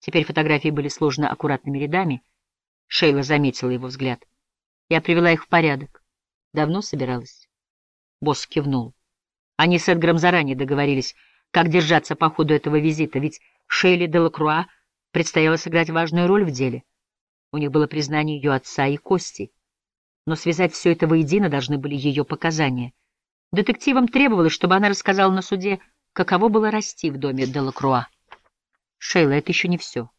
Теперь фотографии были сложены аккуратными рядами. Шейла заметила его взгляд. Я привела их в порядок. Давно собиралась? Босс кивнул. Они с Эдгаром заранее договорились, как держаться по ходу этого визита, ведь Шейли Делакруа предстояло сыграть важную роль в деле. У них было признание ее отца и Кости. Но связать все это воедино должны были ее показания. Детективам требовалось, чтобы она рассказала на суде, каково было расти в доме Делакруа. Шейла, это еще не все.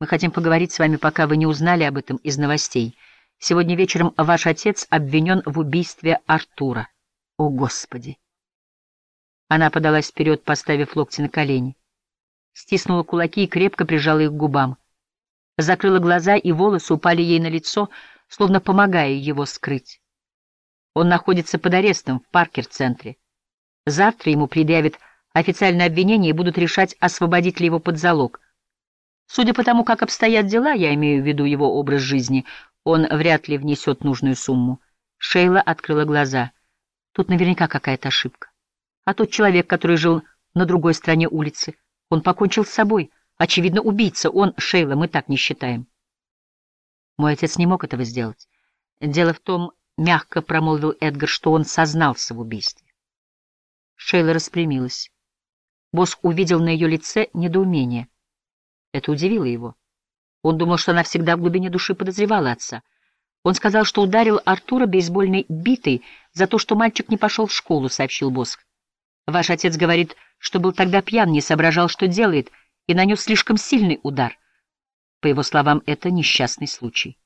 Мы хотим поговорить с вами, пока вы не узнали об этом из новостей. Сегодня вечером ваш отец обвинен в убийстве Артура. О, Господи! Она подалась вперед, поставив локти на колени. Стиснула кулаки и крепко прижала их к губам. Закрыла глаза, и волосы упали ей на лицо, словно помогая его скрыть. Он находится под арестом в Паркер-центре. Завтра ему предъявят официальное обвинение и будут решать, освободить ли его под залог. Судя по тому, как обстоят дела, я имею в виду его образ жизни, он вряд ли внесет нужную сумму. Шейла открыла глаза. Тут наверняка какая-то ошибка. А тот человек, который жил на другой стороне улицы, он покончил с собой. Очевидно, убийца. Он, Шейла, мы так не считаем. Мой отец не мог этого сделать. Дело в том, мягко промолвил Эдгар, что он сознался в убийстве. Шейла распрямилась. Босс увидел на ее лице недоумение. Это удивило его. Он думал, что она всегда в глубине души подозревала отца. Он сказал, что ударил Артура бейсбольной битой за то, что мальчик не пошел в школу, сообщил Босс. Ваш отец говорит, что был тогда пьян, не соображал, что делает, и нанес слишком сильный удар. По его словам, это несчастный случай.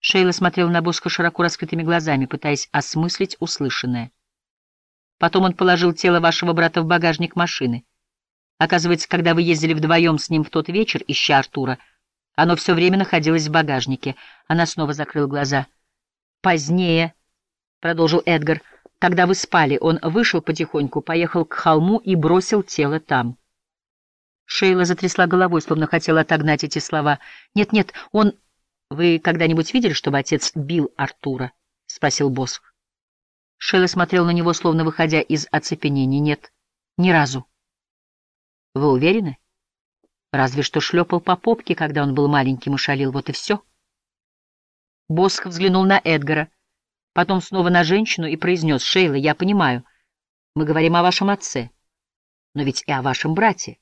Шейла смотрел на Боска широко раскрытыми глазами, пытаясь осмыслить услышанное. Потом он положил тело вашего брата в багажник машины. Оказывается, когда вы ездили вдвоем с ним в тот вечер, ища Артура, оно все время находилось в багажнике. Она снова закрыла глаза. «Позднее», — продолжил Эдгар, — «когда вы спали, он вышел потихоньку, поехал к холму и бросил тело там». Шейла затрясла головой, словно хотела отогнать эти слова. «Нет-нет, он...» «Вы когда-нибудь видели, чтобы отец бил Артура?» — спросил Босх. Шелла смотрел на него, словно выходя из оцепенения. Нет, ни разу. Вы уверены? Разве что шлепал по попке, когда он был маленьким и шалил, вот и все. Босх взглянул на Эдгара, потом снова на женщину и произнес, «Шейла, я понимаю, мы говорим о вашем отце, но ведь и о вашем брате.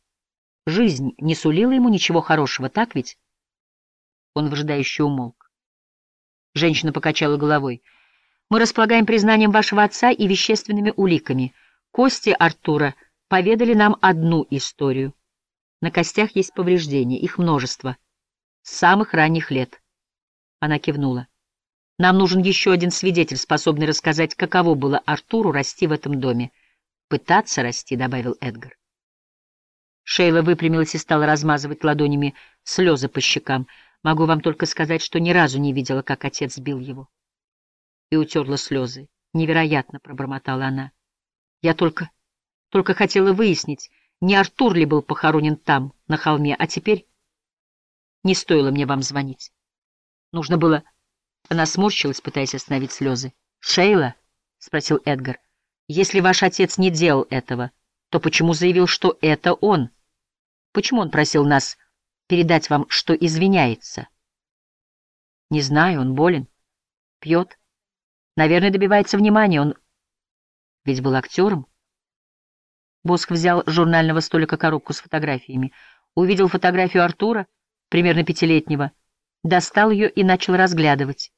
Жизнь не сулила ему ничего хорошего, так ведь?» Он выжидающе умолк. Женщина покачала головой. Мы располагаем признанием вашего отца и вещественными уликами. Кости Артура поведали нам одну историю. На костях есть повреждения, их множество. С самых ранних лет. Она кивнула. Нам нужен еще один свидетель, способный рассказать, каково было Артуру расти в этом доме. Пытаться расти, — добавил Эдгар. Шейла выпрямилась и стала размазывать ладонями слезы по щекам. Могу вам только сказать, что ни разу не видела, как отец бил его и утерла слезы. Невероятно, пробормотала она. Я только... только хотела выяснить, не Артур ли был похоронен там, на холме, а теперь... Не стоило мне вам звонить. Нужно было... Она сморщилась, пытаясь остановить слезы. «Шейла?» — спросил Эдгар. «Если ваш отец не делал этого, то почему заявил, что это он? Почему он просил нас передать вам, что извиняется?» «Не знаю, он болен. Пьет. Наверное, добивается внимания. Он ведь был актером. Боск взял с журнального столика коробку с фотографиями. Увидел фотографию Артура, примерно пятилетнего, достал ее и начал разглядывать.